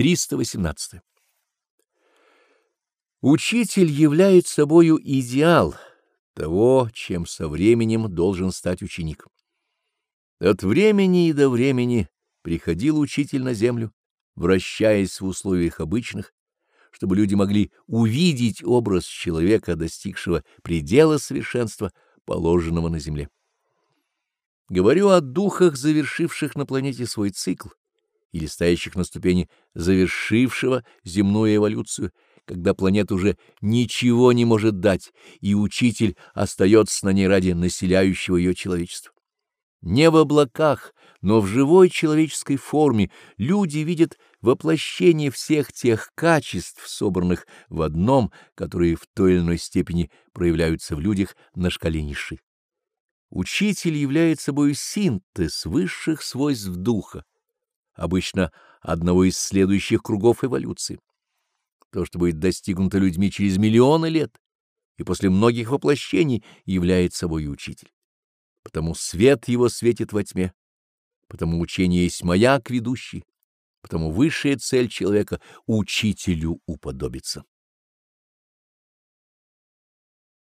318. Учитель является собою идеал того, чем со временем должен стать ученик. От времени и до времени приходил учитель на землю, вращаясь в условиях обычных, чтобы люди могли увидеть образ человека, достигшего предела совершенства, положенного на земле. Говорю о духах, завершивших на планете свой цикл, или стоящих на ступени завершившего земную эволюцию, когда планета уже ничего не может дать, и учитель остается на ней ради населяющего ее человечества. Не в облаках, но в живой человеческой форме люди видят воплощение всех тех качеств, собранных в одном, которые в той или иной степени проявляются в людях на шкале низшей. Учитель является собой синтез высших свойств духа, обычно одного из следующих кругов эволюции. То, что будет достигнуто людьми через миллионы лет и после многих воплощений, является собой учитель. Потому свет его светит во тьме, потому учение есть маяк ведущий, потому высшая цель человека — учителю уподобиться.